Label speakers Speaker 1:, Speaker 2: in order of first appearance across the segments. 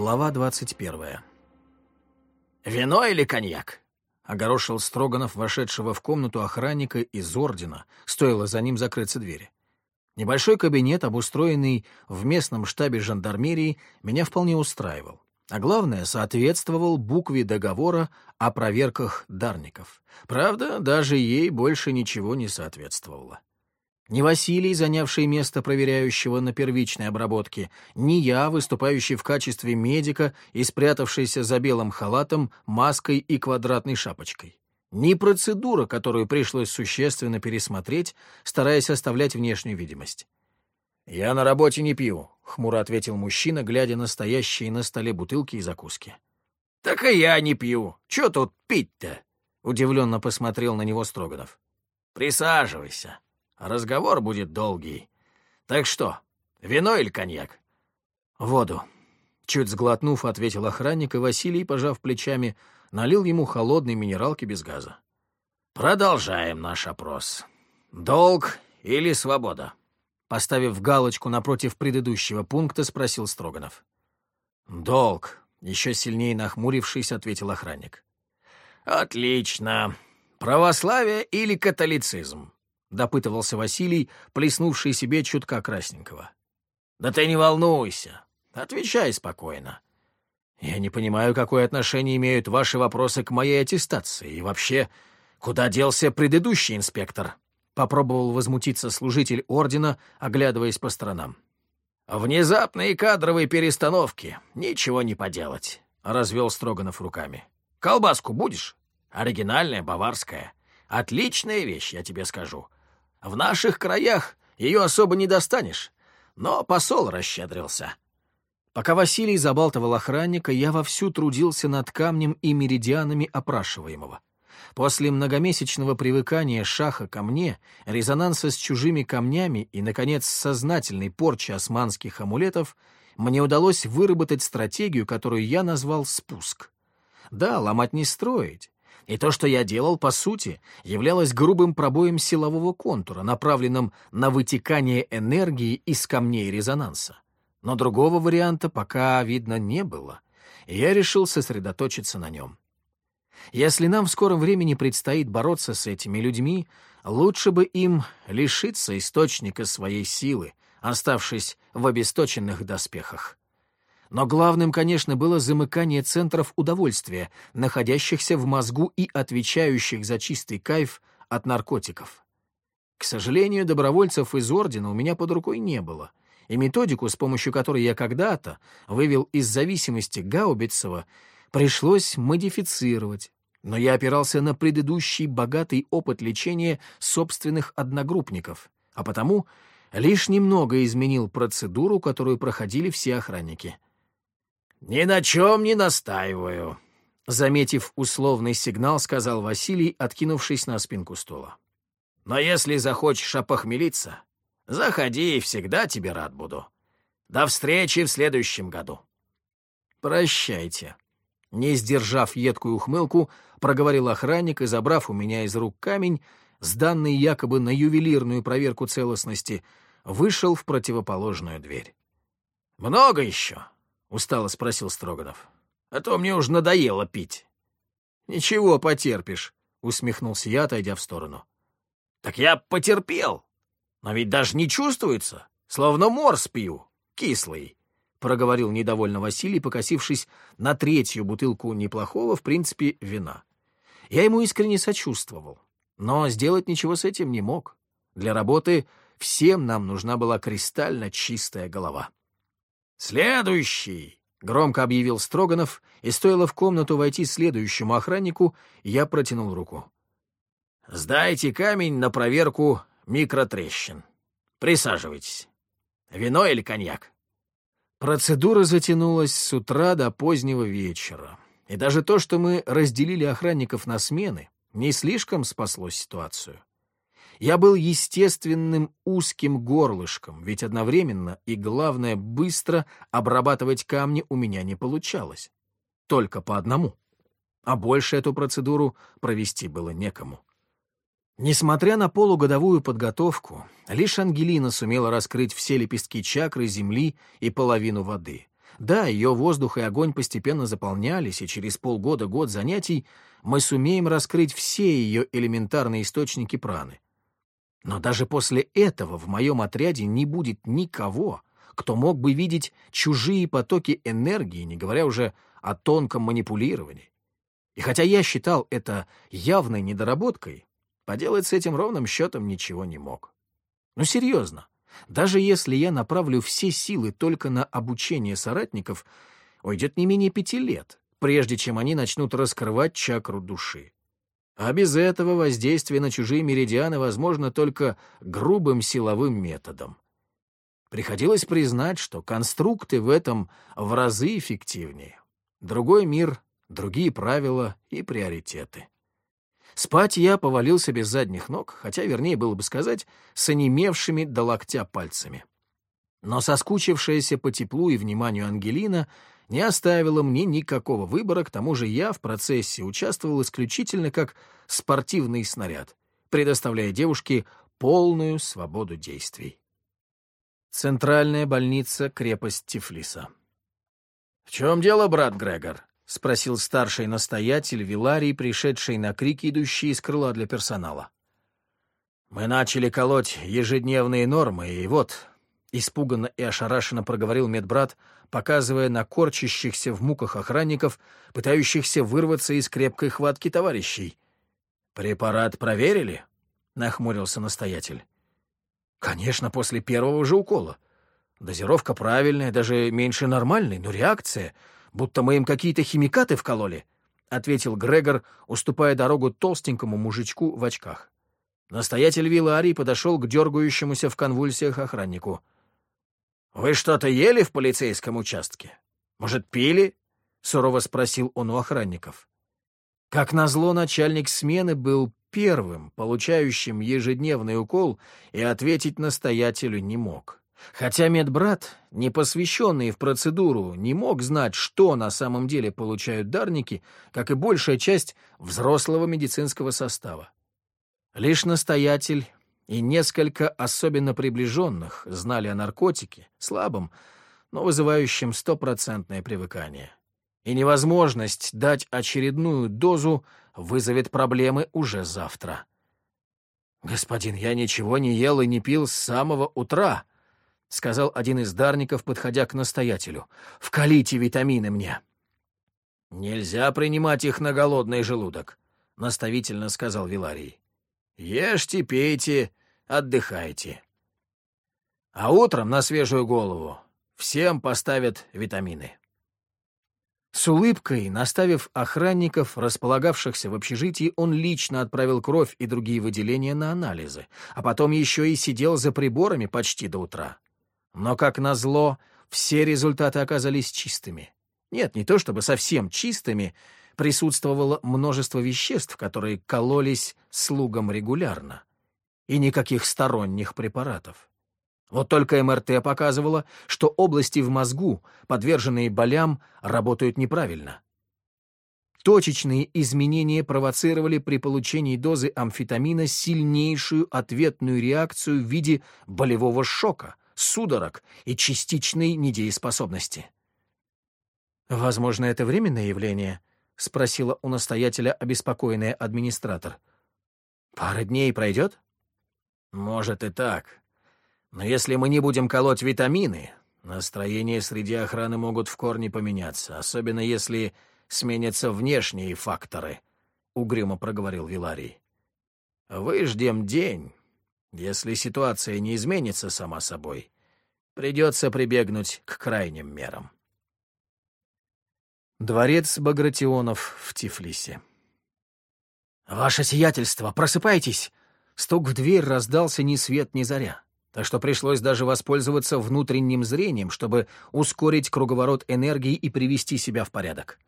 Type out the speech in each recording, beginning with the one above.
Speaker 1: Глава двадцать первая.
Speaker 2: «Вино или коньяк?»
Speaker 1: — огорошил Строганов, вошедшего в комнату охранника из ордена, стоило за ним закрыться двери. Небольшой кабинет, обустроенный в местном штабе жандармерии, меня вполне устраивал. А главное, соответствовал букве договора о проверках дарников. Правда, даже ей больше ничего не соответствовало. Ни Василий, занявший место проверяющего на первичной обработке, ни я, выступающий в качестве медика и спрятавшийся за белым халатом, маской и квадратной шапочкой. Ни процедура, которую пришлось существенно пересмотреть, стараясь оставлять внешнюю видимость. «Я на работе не пью», — хмуро ответил мужчина, глядя на стоящие на столе бутылки и закуски.
Speaker 2: «Так и я не пью. Чё тут пить-то?» — удивленно посмотрел на него Строганов. «Присаживайся». Разговор будет долгий. Так что, вино или коньяк?
Speaker 1: Воду. Чуть сглотнув, ответил охранник, и Василий, пожав плечами, налил ему холодной минералки без газа.
Speaker 2: Продолжаем наш опрос. Долг или свобода?
Speaker 1: Поставив галочку напротив предыдущего пункта, спросил Строганов.
Speaker 2: «Долг», — еще сильнее нахмурившись, ответил охранник. «Отлично. Православие или католицизм?» — допытывался Василий, плеснувший себе чутка красненького. «Да ты не волнуйся. Отвечай спокойно. Я не понимаю, какое отношение имеют ваши вопросы к моей аттестации. И вообще, куда делся предыдущий инспектор?» Попробовал возмутиться служитель ордена, оглядываясь по сторонам. «Внезапные кадровые перестановки. Ничего не поделать», — развел Строганов руками. «Колбаску будешь? Оригинальная, баварская. Отличная вещь, я тебе скажу. В наших краях ее особо не достанешь, но посол расщедрился.
Speaker 1: Пока Василий забалтывал охранника, я вовсю трудился над камнем и меридианами опрашиваемого. После многомесячного привыкания шаха ко мне, резонанса с чужими камнями и, наконец, сознательной порчи османских амулетов, мне удалось выработать стратегию, которую я назвал «спуск». Да, ломать не строить, и то, что я делал, по сути, являлось грубым пробоем силового контура, направленным на вытекание энергии из камней резонанса. Но другого варианта пока, видно, не было, и я решил сосредоточиться на нем. Если нам в скором времени предстоит бороться с этими людьми, лучше бы им лишиться источника своей силы, оставшись в обесточенных доспехах. Но главным, конечно, было замыкание центров удовольствия, находящихся в мозгу и отвечающих за чистый кайф от наркотиков. К сожалению, добровольцев из Ордена у меня под рукой не было, и методику, с помощью которой я когда-то вывел из зависимости Гаубицева, пришлось модифицировать. Но я опирался на предыдущий богатый опыт лечения собственных одногруппников, а потому лишь немного изменил процедуру, которую проходили все охранники —
Speaker 2: «Ни на чем не настаиваю», — заметив условный сигнал, сказал Василий, откинувшись на спинку стула. «Но если захочешь опохмелиться, заходи, и всегда тебе рад буду. До встречи в следующем году».
Speaker 1: «Прощайте», — не сдержав едкую ухмылку, проговорил охранник и, забрав у меня из рук камень, сданный якобы на ювелирную проверку целостности, вышел в противоположную дверь.
Speaker 2: «Много еще?» — устало спросил Строганов. «А то мне уже надоело пить».
Speaker 1: «Ничего, потерпишь», — усмехнулся я, отойдя в сторону.
Speaker 2: «Так я потерпел. Но ведь даже не чувствуется, словно морс пью, кислый», — проговорил недовольно Василий, покосившись на третью бутылку неплохого, в принципе, вина.
Speaker 1: Я ему искренне сочувствовал, но сделать ничего с этим не мог. Для работы всем нам нужна была кристально чистая голова.
Speaker 2: «Следующий!»
Speaker 1: — громко объявил Строганов, и стоило в комнату войти следующему охраннику, я протянул руку.
Speaker 2: «Сдайте камень на проверку микротрещин. Присаживайтесь. Вино или коньяк?»
Speaker 1: Процедура затянулась с утра до позднего вечера. И даже то, что мы разделили охранников на смены, не слишком спасло ситуацию. Я был естественным узким горлышком, ведь одновременно и, главное, быстро обрабатывать камни у меня не получалось. Только по одному. А больше эту процедуру провести было некому. Несмотря на полугодовую подготовку, лишь Ангелина сумела раскрыть все лепестки чакры земли и половину воды. Да, ее воздух и огонь постепенно заполнялись, и через полгода-год занятий мы сумеем раскрыть все ее элементарные источники праны. Но даже после этого в моем отряде не будет никого, кто мог бы видеть чужие потоки энергии, не говоря уже о тонком манипулировании. И хотя я считал это явной недоработкой, поделать с этим ровным счетом ничего не мог. Ну, серьезно, даже если я направлю все силы только на обучение соратников, уйдет не менее пяти лет, прежде чем они начнут раскрывать чакру души. А без этого воздействие на чужие меридианы возможно только грубым силовым методом. Приходилось признать, что конструкты в этом в разы эффективнее. Другой мир, другие правила и приоритеты. Спать я повалился без задних ног, хотя, вернее было бы сказать, с онемевшими до локтя пальцами. Но соскучившаяся по теплу и вниманию Ангелина не оставила мне никакого выбора, к тому же я в процессе участвовал исключительно как спортивный снаряд, предоставляя девушке полную свободу действий. Центральная больница, крепость Тифлиса. «В чем дело, брат Грегор?» — спросил старший настоятель Виларий, пришедший на крики, идущие из крыла для персонала. «Мы начали колоть ежедневные нормы, и вот...» — испуганно и ошарашенно проговорил медбрат, показывая на корчащихся в муках охранников, пытающихся вырваться из крепкой хватки товарищей. «Препарат проверили?» — нахмурился настоятель. «Конечно, после первого же укола. Дозировка правильная, даже меньше нормальной, но реакция, будто мы им какие-то химикаты вкололи», — ответил Грегор, уступая дорогу толстенькому мужичку в очках. Настоятель Вилларий подошел к дергающемуся в конвульсиях охраннику. «Вы что-то ели в полицейском участке? Может, пили?» — сурово спросил он у охранников. Как назло, начальник смены был первым, получающим ежедневный укол, и ответить настоятелю не мог. Хотя медбрат, не посвященный в процедуру, не мог знать, что на самом деле получают дарники, как и большая часть взрослого медицинского состава. Лишь настоятель и несколько особенно приближенных знали о наркотике, слабом, но вызывающем стопроцентное привыкание. И невозможность дать очередную дозу вызовет проблемы уже завтра. «Господин, я ничего не ел и не пил с самого утра», — сказал один из дарников, подходя к настоятелю. «Вкалите витамины мне». «Нельзя принимать их на голодный желудок», — наставительно сказал Виларий. «Ешьте, пейте отдыхайте. А утром на свежую голову всем поставят витамины. С улыбкой, наставив охранников, располагавшихся в общежитии, он лично отправил кровь и другие выделения на анализы, а потом еще и сидел за приборами почти до утра. Но, как назло, все результаты оказались чистыми. Нет, не то чтобы совсем чистыми, присутствовало множество веществ, которые кололись слугам регулярно и никаких сторонних препаратов. Вот только МРТ показывала, что области в мозгу, подверженные болям, работают неправильно. Точечные изменения провоцировали при получении дозы амфетамина сильнейшую ответную реакцию в виде болевого шока, судорог и частичной недееспособности. «Возможно, это временное явление?» — спросила у настоятеля обеспокоенная администратор. «Пара дней пройдет?» «Может и так. Но если мы не будем колоть витамины, настроения среди охраны могут в корне поменяться, особенно если сменятся внешние факторы», — угрюмо проговорил Виларий. «Выждем день. Если ситуация не изменится сама собой, придется прибегнуть к крайним мерам». Дворец Багратионов в Тифлисе. «Ваше сиятельство, просыпайтесь!» Стук в дверь раздался ни свет ни заря, так что пришлось даже воспользоваться внутренним зрением, чтобы ускорить круговорот энергии и привести себя в порядок.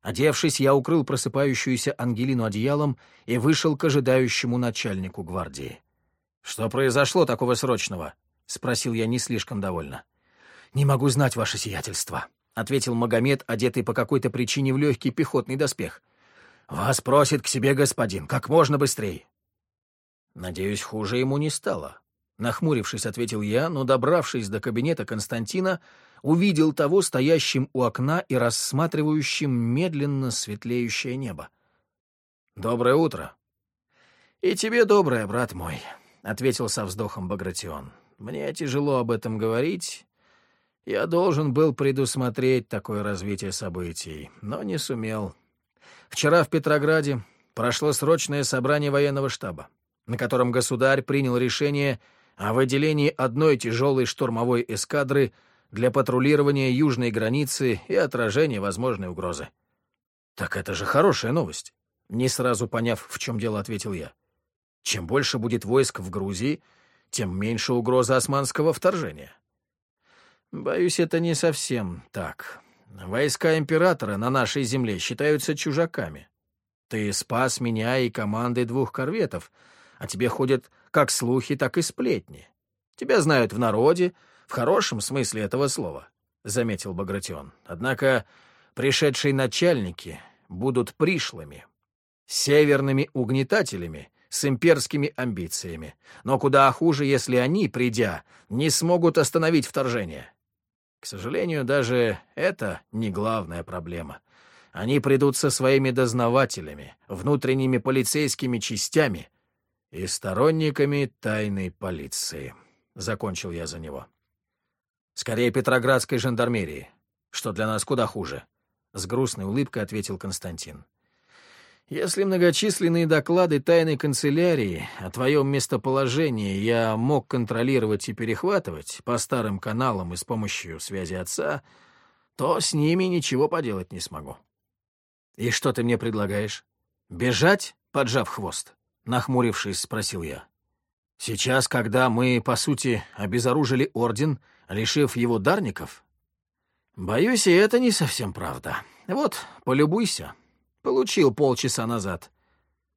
Speaker 1: Одевшись, я укрыл просыпающуюся Ангелину одеялом и вышел к ожидающему начальнику гвардии. «Что произошло такого срочного?» — спросил я не слишком довольно. «Не могу знать, ваше сиятельство», — ответил Магомед, одетый по какой-то причине в легкий пехотный доспех. «Вас просит к себе господин, как можно быстрее. Надеюсь, хуже ему не стало. Нахмурившись, ответил я, но, добравшись до кабинета Константина, увидел того стоящим у окна и рассматривающим медленно светлеющее небо.
Speaker 2: «Доброе утро».
Speaker 1: «И тебе доброе, брат мой», — ответил со вздохом Багратион. «Мне тяжело об этом говорить. Я должен был предусмотреть такое развитие событий, но не сумел. Вчера в Петрограде прошло срочное собрание военного штаба, на котором государь принял решение о выделении одной тяжелой штурмовой эскадры для патрулирования южной границы и отражения возможной угрозы.
Speaker 2: «Так это же хорошая новость», — не сразу поняв, в чем дело, ответил я. «Чем больше будет войск в Грузии, тем меньше угроза османского вторжения».
Speaker 1: «Боюсь, это не совсем так. Войска императора на нашей земле считаются чужаками. Ты спас меня и команды двух корветов, а тебе ходят как слухи, так и сплетни. Тебя знают в народе, в хорошем смысле этого слова, — заметил Багратион. Однако пришедшие начальники будут пришлыми, северными угнетателями с имперскими амбициями. Но куда хуже, если они, придя, не смогут остановить вторжение. К сожалению, даже это не главная проблема. Они придут со своими дознавателями, внутренними полицейскими частями и сторонниками тайной полиции. Закончил я за него. Скорее, Петроградской жандармерии, что для нас куда хуже. С грустной улыбкой ответил Константин. Если многочисленные доклады тайной канцелярии о твоем местоположении я мог контролировать и перехватывать по старым каналам и с помощью связи отца, то с ними ничего поделать не смогу. И что ты мне предлагаешь? Бежать, поджав хвост? Нахмурившись, спросил я. Сейчас, когда мы, по сути, обезоружили орден, лишив его дарников? Боюсь, и это не совсем правда. Вот, полюбуйся. Получил полчаса назад.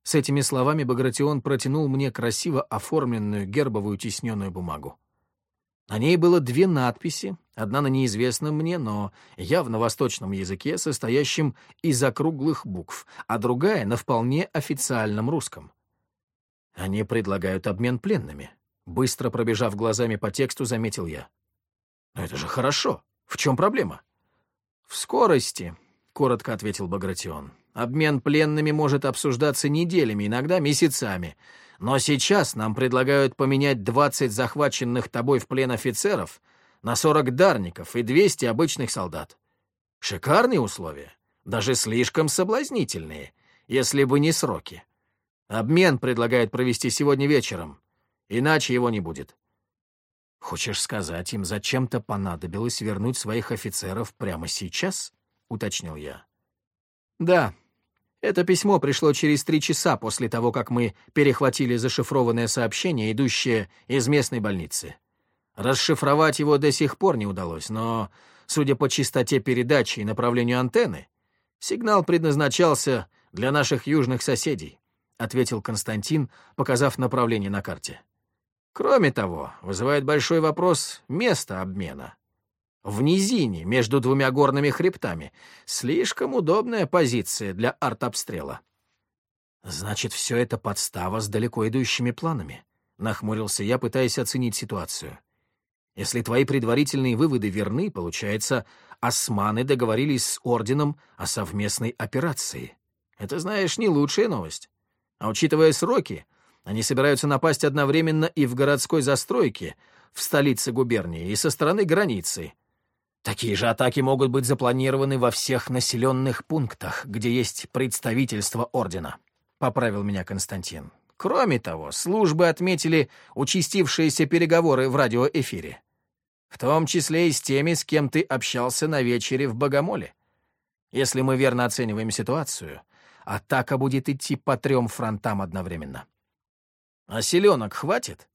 Speaker 1: С этими словами Багратион протянул мне красиво оформленную гербовую тисненную бумагу. На ней было две надписи, одна на неизвестном мне, но явно восточном языке, состоящем из округлых букв, а другая на вполне официальном русском. Они предлагают обмен пленными. Быстро пробежав глазами по тексту, заметил я. Но это же хорошо. В чем проблема? В скорости, — коротко ответил Багратион. Обмен пленными может обсуждаться неделями, иногда месяцами. Но сейчас нам предлагают поменять 20 захваченных тобой в плен офицеров на 40 дарников и 200 обычных солдат. Шикарные условия, даже слишком соблазнительные, если бы не сроки. Обмен предлагают провести сегодня вечером, иначе его не будет. Хочешь сказать, им зачем-то понадобилось вернуть своих офицеров прямо сейчас? — уточнил я. Да, это письмо пришло через три часа после того, как мы перехватили зашифрованное сообщение, идущее из местной больницы. Расшифровать его до сих пор не удалось, но, судя по частоте передачи и направлению антенны, сигнал предназначался для наших южных соседей. — ответил Константин, показав направление на карте. «Кроме того, вызывает большой вопрос место обмена. В низине, между двумя горными хребтами, слишком удобная позиция для артобстрела». «Значит, все это подстава с далеко идущими планами», — нахмурился я, пытаясь оценить ситуацию. «Если твои предварительные выводы верны, получается, османы договорились с Орденом о совместной операции. Это, знаешь, не лучшая новость. А учитывая сроки, они собираются напасть одновременно и в городской застройке, в столице губернии, и со стороны границы. Такие же атаки могут быть запланированы во всех населенных пунктах, где есть представительство Ордена», — поправил меня Константин. Кроме того, службы отметили участившиеся переговоры в радиоэфире. В том числе и с теми, с кем ты общался на вечере в Богомоле. Если мы верно оцениваем ситуацию — атака будет идти по трем фронтам одновременно. «А селенок хватит?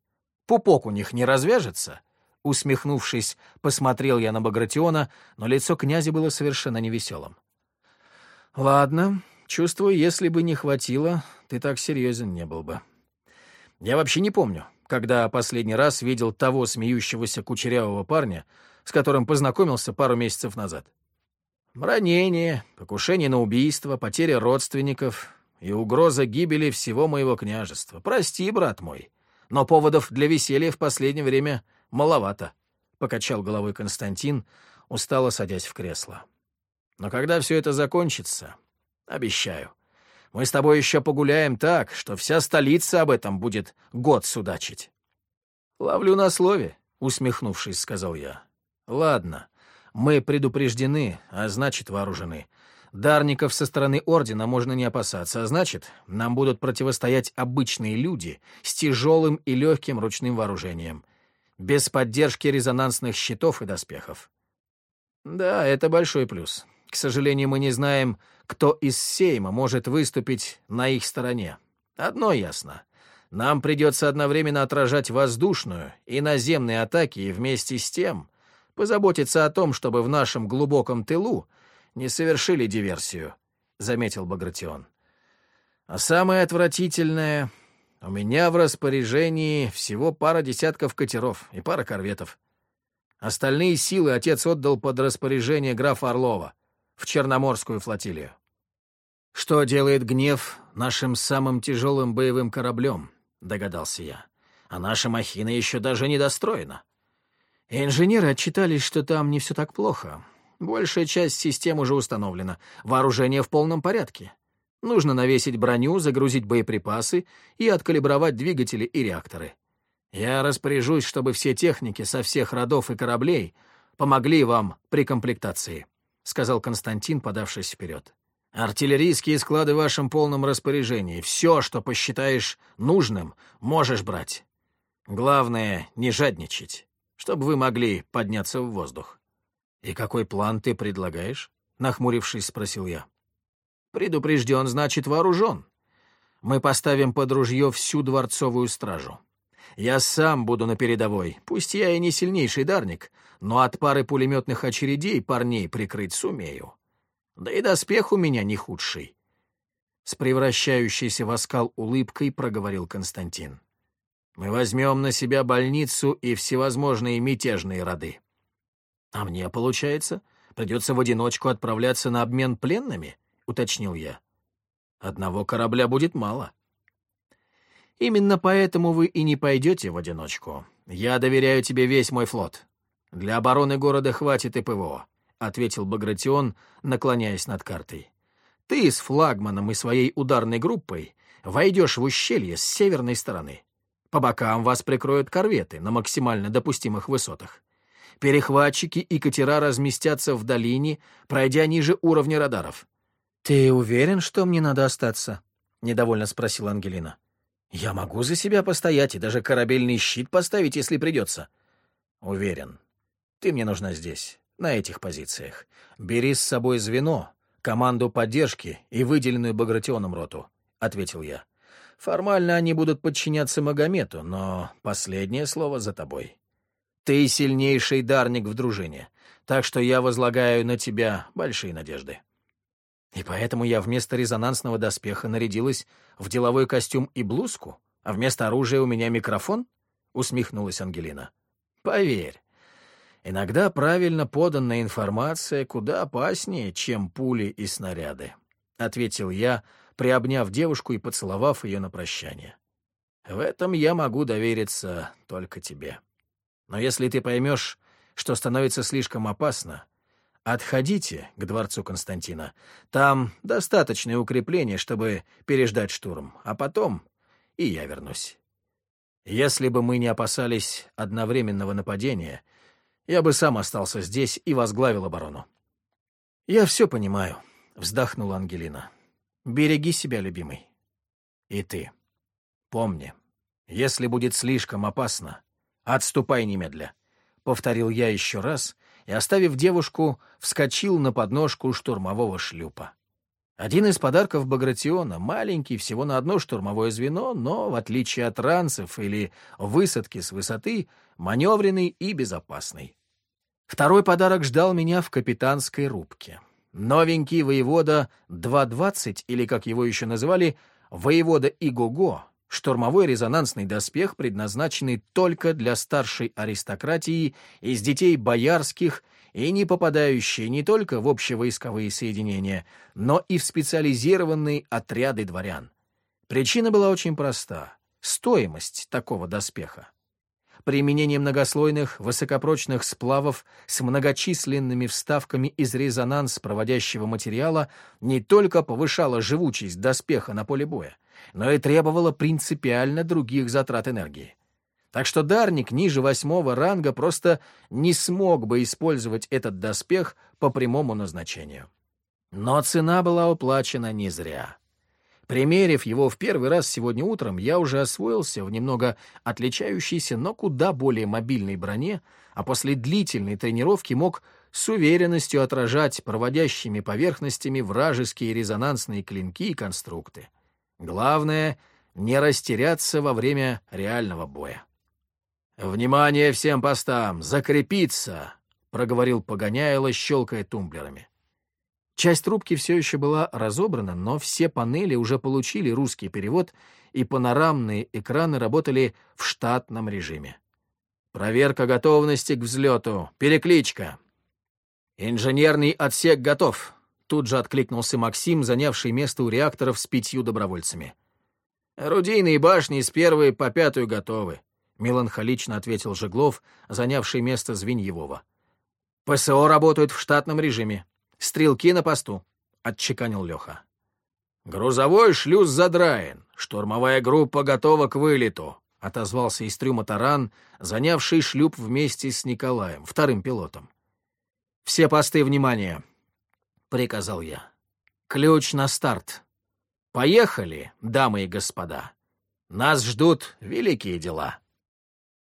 Speaker 1: Пупок у них не развяжется?» Усмехнувшись, посмотрел я на Багратиона, но лицо князя было совершенно невеселым. «Ладно, чувствую, если бы не хватило, ты так серьезен не был бы. Я вообще не помню, когда последний раз видел того смеющегося кучерявого парня, с которым познакомился пару месяцев назад. Ранение, покушение на убийство, потеря родственников и угроза гибели всего моего княжества. Прости, брат мой, но поводов для веселья в последнее время маловато, — покачал головой Константин, устало садясь в кресло. «Но когда все это закончится, обещаю, мы с тобой еще погуляем так, что вся столица об этом будет год судачить». «Ловлю на слове», — усмехнувшись, сказал я. «Ладно, мы предупреждены, а значит вооружены. Дарников со стороны Ордена можно не опасаться, а значит, нам будут противостоять обычные люди с тяжелым и легким ручным вооружением, без поддержки резонансных щитов и доспехов. Да, это большой плюс. К сожалению, мы не знаем, кто из Сейма может выступить на их стороне. Одно ясно. Нам придется одновременно отражать воздушную и наземные атаки и вместе с тем позаботиться о том, чтобы в нашем глубоком тылу не совершили диверсию», — заметил Багратион. «А самое отвратительное, у меня в распоряжении всего пара десятков катеров и пара корветов. Остальные силы отец отдал под распоряжение графа Орлова в Черноморскую флотилию. «Что делает гнев нашим самым тяжелым боевым кораблем?» — догадался я. «А наша махина еще даже не достроена». Инженеры отчитались, что там не все так плохо. Большая часть систем уже установлена, вооружение в полном порядке. Нужно навесить броню, загрузить боеприпасы и откалибровать двигатели и реакторы. Я распоряжусь, чтобы все техники со всех родов и кораблей помогли вам при комплектации», — сказал Константин, подавшись вперед. «Артиллерийские склады в вашем полном распоряжении. Все, что посчитаешь нужным, можешь брать. Главное — не жадничать, чтобы вы могли подняться в воздух». «И какой план ты предлагаешь?» — нахмурившись, спросил я. «Предупрежден, значит вооружен. Мы поставим под ружье всю дворцовую стражу. Я сам буду на передовой, пусть я и не сильнейший дарник, но от пары пулеметных очередей парней прикрыть сумею. Да и доспех у меня не худший». С превращающейся в оскал улыбкой проговорил Константин. «Мы возьмем на себя больницу и всевозможные мятежные роды. «А мне, получается, придется в одиночку отправляться на обмен пленными?» — уточнил я. «Одного корабля будет мало». «Именно поэтому вы и не пойдете в одиночку. Я доверяю тебе весь мой флот. Для обороны города хватит и ПВО», — ответил Багратион, наклоняясь над картой. «Ты с флагманом и своей ударной группой войдешь в ущелье с северной стороны. По бокам вас прикроют корветы на максимально допустимых высотах. Перехватчики и катера разместятся в долине, пройдя ниже уровня радаров. «Ты уверен, что мне надо остаться?» — недовольно спросила Ангелина. «Я могу за себя постоять и даже корабельный щит поставить, если придется». «Уверен. Ты мне нужна здесь, на этих позициях. Бери с собой звено, команду поддержки и выделенную Багратионом роту», — ответил я. «Формально они будут подчиняться Магомету, но последнее слово за тобой». Ты сильнейший дарник в дружине, так что я возлагаю на тебя большие надежды. И поэтому я вместо резонансного доспеха нарядилась в деловой костюм и блузку, а вместо оружия у меня микрофон? Усмехнулась Ангелина. Поверь, иногда правильно поданная информация куда опаснее, чем пули и снаряды, ответил я, приобняв девушку и поцеловав ее на прощание. В этом я могу довериться только тебе. Но если ты поймешь, что становится слишком опасно, отходите к дворцу Константина. Там достаточное укрепление, чтобы переждать штурм, а потом и я вернусь. Если бы мы не опасались одновременного нападения, я бы сам остался здесь и возглавил оборону. «Я все понимаю», — вздохнула Ангелина. «Береги себя, любимый. И ты. Помни, если будет слишком опасно, «Отступай немедля», — повторил я еще раз и, оставив девушку, вскочил на подножку штурмового шлюпа. Один из подарков Багратиона, маленький, всего на одно штурмовое звено, но, в отличие от ранцев или высадки с высоты, маневренный и безопасный. Второй подарок ждал меня в капитанской рубке. Новенький воевода 220, или, как его еще называли, воевода Игого, штурмовой резонансный доспех, предназначенный только для старшей аристократии из детей боярских и не попадающий не только в общевойсковые соединения, но и в специализированные отряды дворян. Причина была очень проста — стоимость такого доспеха. Применение многослойных высокопрочных сплавов с многочисленными вставками из резонанс проводящего материала не только повышало живучесть доспеха на поле боя, но и требовало принципиально других затрат энергии. Так что Дарник ниже восьмого ранга просто не смог бы использовать этот доспех по прямому назначению. Но цена была уплачена не зря. Примерив его в первый раз сегодня утром, я уже освоился в немного отличающейся, но куда более мобильной броне, а после длительной тренировки мог с уверенностью отражать проводящими поверхностями вражеские резонансные клинки и конструкты. Главное — не растеряться во время реального боя. «Внимание всем постам! Закрепиться!» — проговорил Погоняйло, щелкая тумблерами. Часть трубки все еще была разобрана, но все панели уже получили русский перевод, и панорамные экраны работали в штатном режиме. «Проверка готовности к взлету. Перекличка». «Инженерный отсек готов», — тут же откликнулся Максим, занявший место у реакторов с пятью добровольцами. «Орудийные башни с первой по пятую готовы», — меланхолично ответил Жеглов, занявший место Звеньевого. «ПСО работают в штатном режиме. Стрелки на посту», — отчеканил Леха. «Грузовой шлюз задраен. Штурмовая группа готова к вылету», — отозвался из трюма таран, занявший шлюп вместе с Николаем, вторым пилотом. «Все посты, внимания!» — приказал я. «Ключ на старт. Поехали, дамы и господа. Нас ждут великие дела».